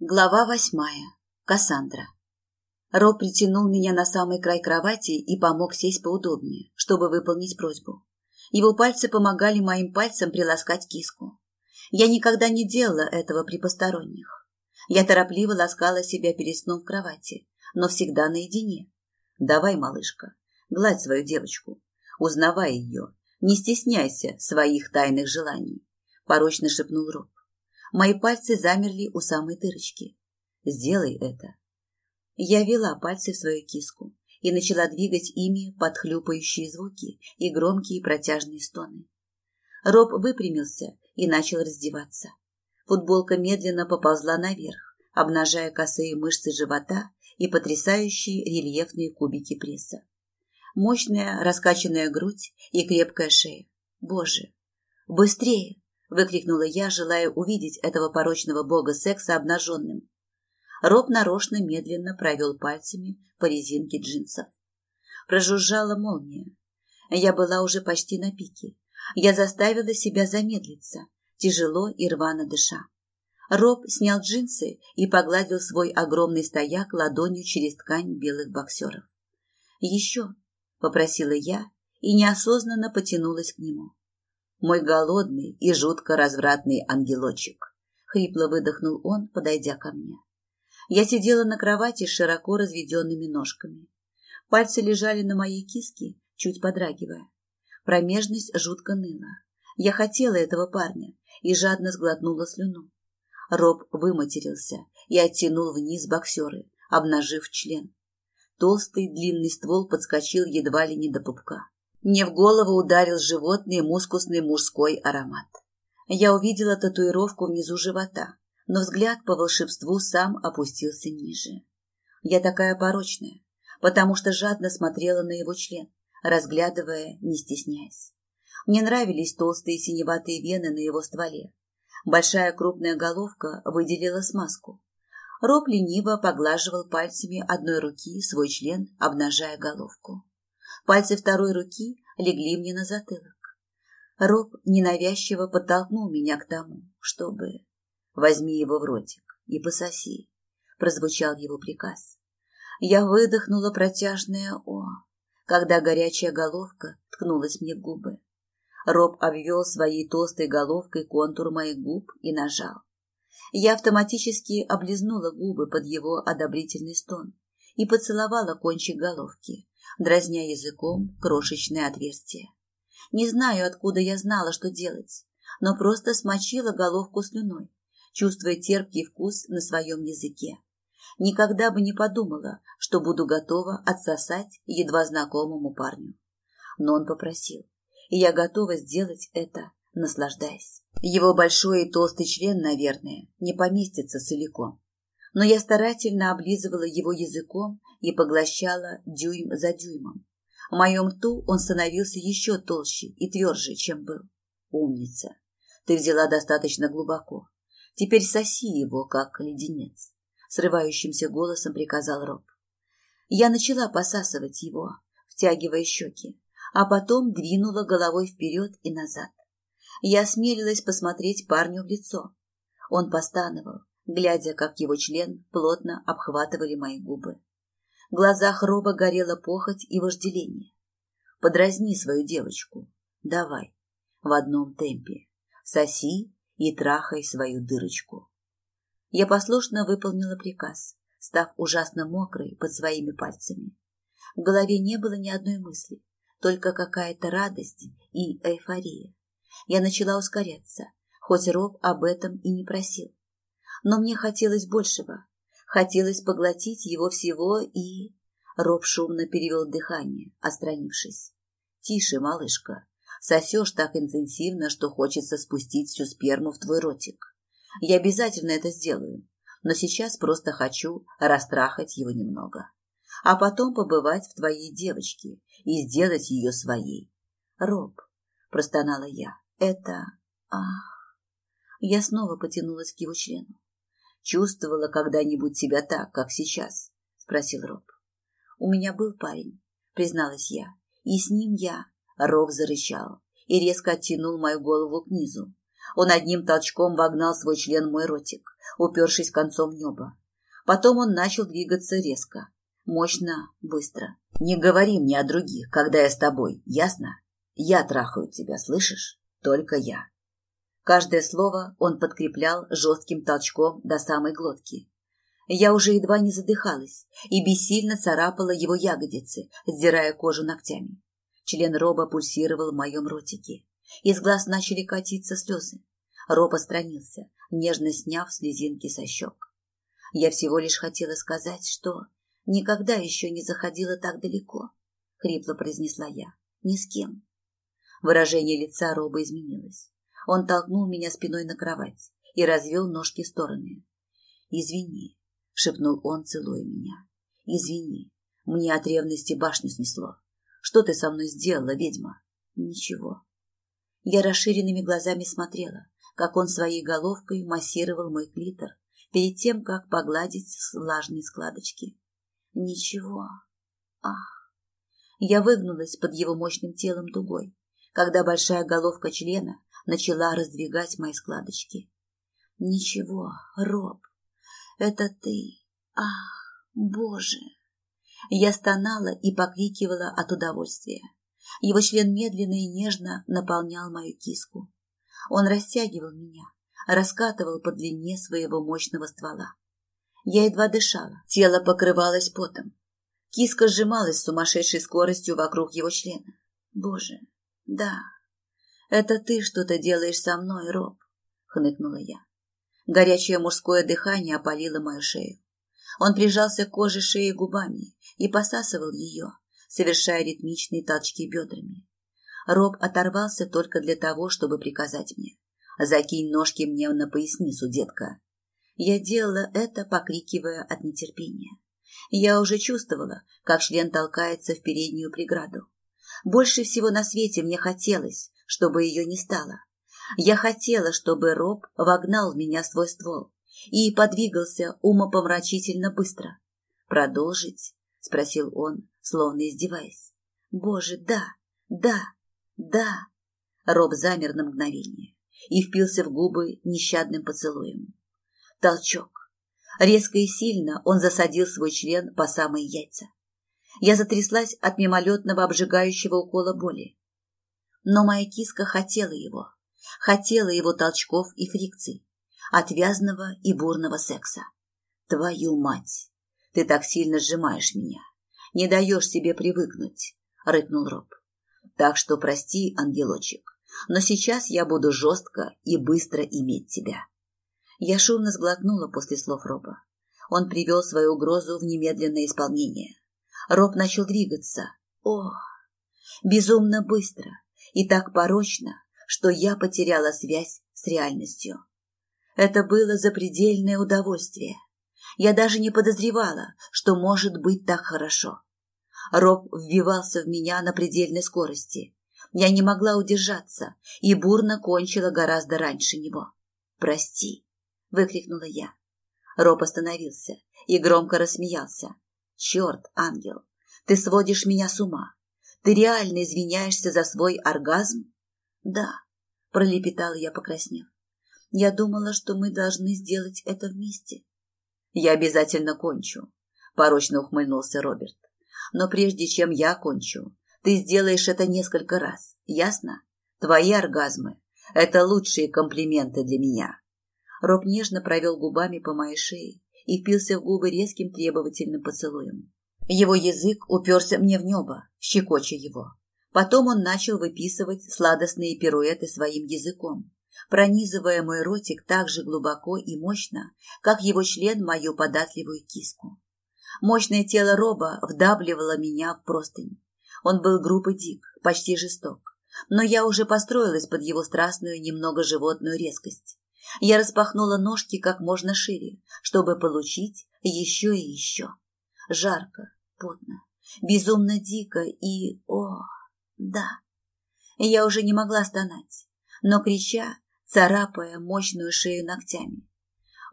Глава восьмая. Кассандра. Роб притянул меня на самый край кровати и помог сесть поудобнее, чтобы выполнить просьбу. Его пальцы помогали моим пальцам приласкать киску. Я никогда не делала этого при посторонних. Я торопливо ласкала себя перед сном в кровати, но всегда наедине. Давай, малышка, гладь свою девочку, узнавай ее, не стесняйся своих тайных желаний, порочно шепнул Роб. Мои пальцы замерли у самой дырочки. Сделай это. Я вела пальцы в свою киску и начала двигать ими под хлюпающие звуки и громкие протяжные стоны. Роб выпрямился и начал раздеваться. Футболка медленно поползла наверх, обнажая косые мышцы живота и потрясающие рельефные кубики пресса. Мощная раскачанная грудь и крепкая шея. Боже! Быстрее! Выкрикнула я, желая увидеть этого порочного бога секса обнаженным. Роб нарочно медленно провел пальцами по резинке джинсов. Прожужжала молния. Я была уже почти на пике. Я заставила себя замедлиться, тяжело и рвано дыша. Роб снял джинсы и погладил свой огромный стояк ладонью через ткань белых боксеров. «Еще», — попросила я и неосознанно потянулась к нему мой голодный и жутко развратный ангелочек. Хрипло выдохнул он, подойдя ко мне. Я сидела на кровати с широко разведенными ножками. Пальцы лежали на моей киске, чуть подрагивая. Промежность жутко ныла. Я хотела этого парня и жадно сглотнула слюну. Роб выматерился и оттянул вниз боксеры, обнажив член. Толстый длинный ствол подскочил едва ли не до пупка. Мне в голову ударил животный мускусный мужской аромат. Я увидела татуировку внизу живота, но взгляд по волшебству сам опустился ниже. Я такая порочная, потому что жадно смотрела на его член, разглядывая, не стесняясь. Мне нравились толстые синеватые вены на его стволе. Большая крупная головка выделила смазку. Роб лениво поглаживал пальцами одной руки свой член, обнажая головку. Пальцы второй руки легли мне на затылок. Роб ненавязчиво подтолкнул меня к тому, чтобы... «Возьми его в ротик и пососи», — прозвучал его приказ. Я выдохнула протяжное «О», когда горячая головка ткнулась мне в губы. Роб обвел своей толстой головкой контур моих губ и нажал. Я автоматически облизнула губы под его одобрительный стон и поцеловала кончик головки, дразня языком крошечное отверстие. Не знаю, откуда я знала, что делать, но просто смочила головку слюной, чувствуя терпкий вкус на своем языке. Никогда бы не подумала, что буду готова отсосать едва знакомому парню. Но он попросил, и я готова сделать это, наслаждаясь. Его большой и толстый член, наверное, не поместится целиком. Но я старательно облизывала его языком и поглощала дюйм за дюймом. В моем рту он становился еще толще и тверже, чем был. Умница. Ты взяла достаточно глубоко. Теперь соси его, как леденец. Срывающимся голосом приказал Роб. Я начала посасывать его, втягивая щеки, а потом двинула головой вперед и назад. Я осмелилась посмотреть парню в лицо. Он постановал, глядя, как его член плотно обхватывали мои губы. В глазах Роба горела похоть и вожделение. Подразни свою девочку. Давай. В одном темпе. Соси и трахай свою дырочку. Я послушно выполнила приказ, став ужасно мокрой под своими пальцами. В голове не было ни одной мысли, только какая-то радость и эйфория. Я начала ускоряться, хоть Роб об этом и не просил. Но мне хотелось большего, Хотелось поглотить его всего и... Роб шумно перевел дыхание, отстранившись. «Тише, малышка. Сосешь так интенсивно, что хочется спустить всю сперму в твой ротик. Я обязательно это сделаю, но сейчас просто хочу растрахать его немного. А потом побывать в твоей девочке и сделать ее своей. Роб, простонала я, это... Ах... Я снова потянулась к его члену. Чувствовала когда-нибудь себя так, как сейчас? Спросил Роб. У меня был парень, призналась я, и с ним я. Роб зарычал и резко оттянул мою голову к низу. Он одним толчком вогнал свой член в мой ротик, упершись концом неба. Потом он начал двигаться резко, мощно, быстро. «Не говори мне о других, когда я с тобой, ясно? Я трахаю тебя, слышишь? Только я». Каждое слово он подкреплял жестким толчком до самой глотки. Я уже едва не задыхалась и бессильно царапала его ягодицы, сдирая кожу ногтями. Член Роба пульсировал в моем ротике. Из глаз начали катиться слезы. Роб отстранился, нежно сняв слезинки со щек. Я всего лишь хотела сказать, что никогда еще не заходила так далеко, — хрипло произнесла я. Ни с кем. Выражение лица Роба изменилось. Он толкнул меня спиной на кровать и развел ножки в стороны. «Извини», — шепнул он, целуя меня. «Извини, мне от ревности башню снесло. Что ты со мной сделала, ведьма?» «Ничего». Я расширенными глазами смотрела, как он своей головкой массировал мой клитор перед тем, как погладить влажные складочки. Ничего. Ах. Я выгнулась под его мощным телом дугой, когда большая головка члена начала раздвигать мои складочки. Ничего, Роб, это ты. Ах, Боже. Я стонала и покрикивала от удовольствия. Его член медленно и нежно наполнял мою киску. Он растягивал меня, раскатывал по длине своего мощного ствола. Я едва дышала, тело покрывалось потом. Киска сжималась с сумасшедшей скоростью вокруг его члена. Боже, да, это ты что-то делаешь со мной, Роб, хныкнула я. Горячее мужское дыхание опалило мою шею. Он прижался к коже шеи губами и посасывал ее, совершая ритмичные толчки бедрами. Роб оторвался только для того, чтобы приказать мне. «Закинь ножки мне на поясницу, детка». Я делала это, покрикивая от нетерпения. Я уже чувствовала, как член толкается в переднюю преграду. Больше всего на свете мне хотелось, чтобы ее не стало. Я хотела, чтобы Роб вогнал в меня свой ствол и подвигался умопомрачительно быстро. «Продолжить?» — спросил он, словно издеваясь. «Боже, да, да, да!» Роб замер на мгновение и впился в губы нещадным поцелуем. Толчок. Резко и сильно он засадил свой член по самые яйца. Я затряслась от мимолетного обжигающего укола боли. Но моя киска хотела его, хотела его толчков и фрикций, отвязного и бурного секса. Твою мать! Ты так сильно сжимаешь меня, не даешь себе привыкнуть, рыкнул Роб. Так что прости, ангелочек, но сейчас я буду жестко и быстро иметь тебя. Я шумно сглотнула после слов Роба. Он привел свою угрозу в немедленное исполнение. Роб начал двигаться. О, безумно быстро и так порочно, что я потеряла связь с реальностью. Это было запредельное удовольствие. Я даже не подозревала, что может быть так хорошо. Роб вбивался в меня на предельной скорости. Я не могла удержаться и бурно кончила гораздо раньше него. «Прости», — выкрикнула я. Роб остановился и громко рассмеялся. «Черт, ангел, ты сводишь меня с ума. Ты реально извиняешься за свой оргазм?» «Да», — пролепетала я, покраснев. «Я думала, что мы должны сделать это вместе». «Я обязательно кончу», — порочно ухмыльнулся Роберт. «Но прежде чем я кончу, ты сделаешь это несколько раз, ясно? Твои оргазмы — это лучшие комплименты для меня». Роб нежно провел губами по моей шее и впился в губы резким требовательным поцелуем. Его язык уперся мне в небо, щекоча его. Потом он начал выписывать сладостные пируэты своим языком, пронизывая мой ротик так же глубоко и мощно, как его член мою податливую киску. Мощное тело Роба вдавливало меня в простынь. Он был груб и дик, почти жесток, но я уже построилась под его страстную, немного животную резкость. Я распахнула ножки как можно шире, чтобы получить еще и еще. Жарко, потно, безумно дико и... О, да. Я уже не могла стонать, но крича, царапая мощную шею ногтями.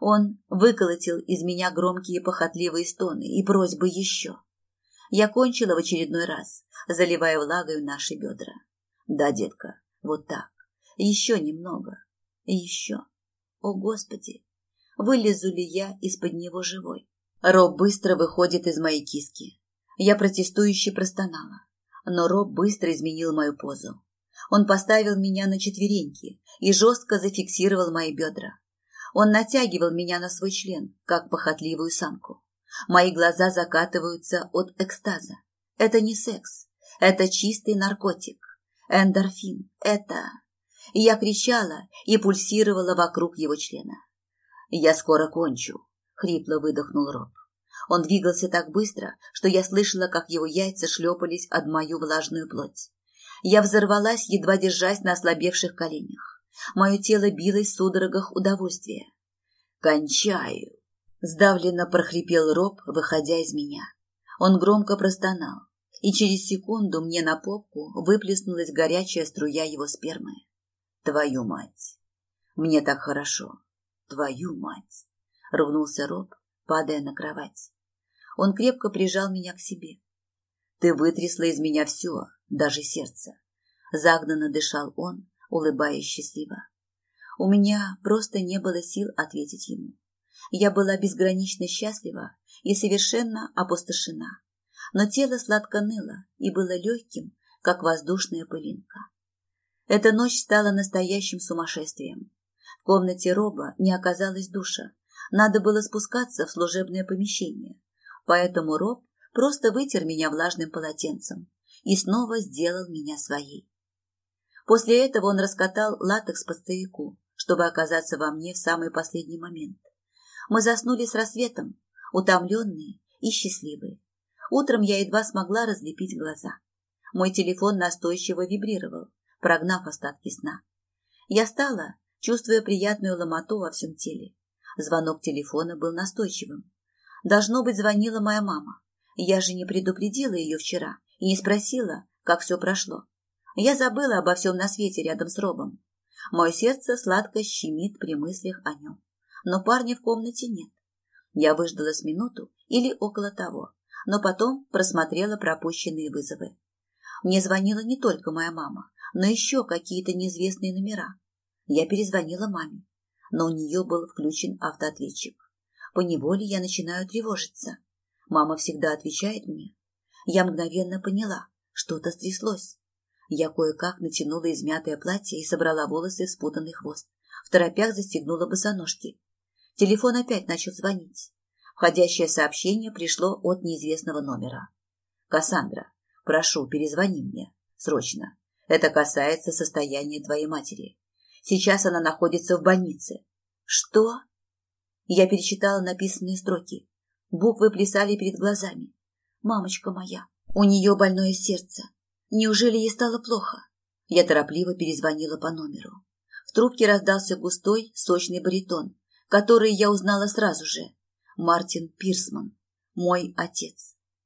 Он выколотил из меня громкие похотливые стоны и просьбы еще. Я кончила в очередной раз, заливая влагой наши бедра. Да, детка, вот так. Еще немного. Еще, о господи, вылезу ли я из-под него живой? Роб быстро выходит из моей киски. Я протестующе простонала, но Роб быстро изменил мою позу. Он поставил меня на четвереньки и жестко зафиксировал мои бедра. Он натягивал меня на свой член, как похотливую самку. Мои глаза закатываются от экстаза. Это не секс, это чистый наркотик. Эндорфин, это... Я кричала и пульсировала вокруг его члена. «Я скоро кончу», — хрипло выдохнул Роб. Он двигался так быстро, что я слышала, как его яйца шлепались от мою влажную плоть. Я взорвалась, едва держась на ослабевших коленях. Мое тело билось в судорогах удовольствия. «Кончаю!» – сдавленно прохрипел Роб, выходя из меня. Он громко простонал, и через секунду мне на попку выплеснулась горячая струя его спермы. «Твою мать! Мне так хорошо! Твою мать!» – ругнулся Роб, падая на кровать. Он крепко прижал меня к себе. «Ты вытрясла из меня все, даже сердце. Загнанно дышал он, улыбаясь счастливо. У меня просто не было сил ответить ему. Я была безгранично счастлива и совершенно опустошена. Но тело сладко ныло и было легким, как воздушная пылинка. Эта ночь стала настоящим сумасшествием. В комнате Роба не оказалось душа. Надо было спускаться в служебное помещение. Поэтому Роб просто вытер меня влажным полотенцем, и снова сделал меня своей. После этого он раскатал латекс по стояку, чтобы оказаться во мне в самый последний момент. Мы заснули с рассветом, утомленные и счастливые. Утром я едва смогла разлепить глаза. Мой телефон настойчиво вибрировал, прогнав остатки сна. Я стала, чувствуя приятную ломоту во всем теле. Звонок телефона был настойчивым. Должно быть, звонила моя мама. Я же не предупредила ее вчера и не спросила, как все прошло. Я забыла обо всем на свете рядом с Робом. Мое сердце сладко щемит при мыслях о нем. Но парня в комнате нет. Я выждала с минуту или около того, но потом просмотрела пропущенные вызовы. Мне звонила не только моя мама, но еще какие-то неизвестные номера. Я перезвонила маме, но у нее был включен автоответчик. По неволе я начинаю тревожиться. Мама всегда отвечает мне, я мгновенно поняла, что-то стряслось. Я кое-как натянула измятое платье и собрала волосы в спутанный хвост. В торопях застегнула босоножки. Телефон опять начал звонить. Входящее сообщение пришло от неизвестного номера. «Кассандра, прошу, перезвони мне. Срочно. Это касается состояния твоей матери. Сейчас она находится в больнице». «Что?» Я перечитала написанные строки. Буквы плясали перед глазами. Мамочка моя, у нее больное сердце. Неужели ей стало плохо? Я торопливо перезвонила по номеру. В трубке раздался густой, сочный баритон, который я узнала сразу же. Мартин Пирсман, мой отец.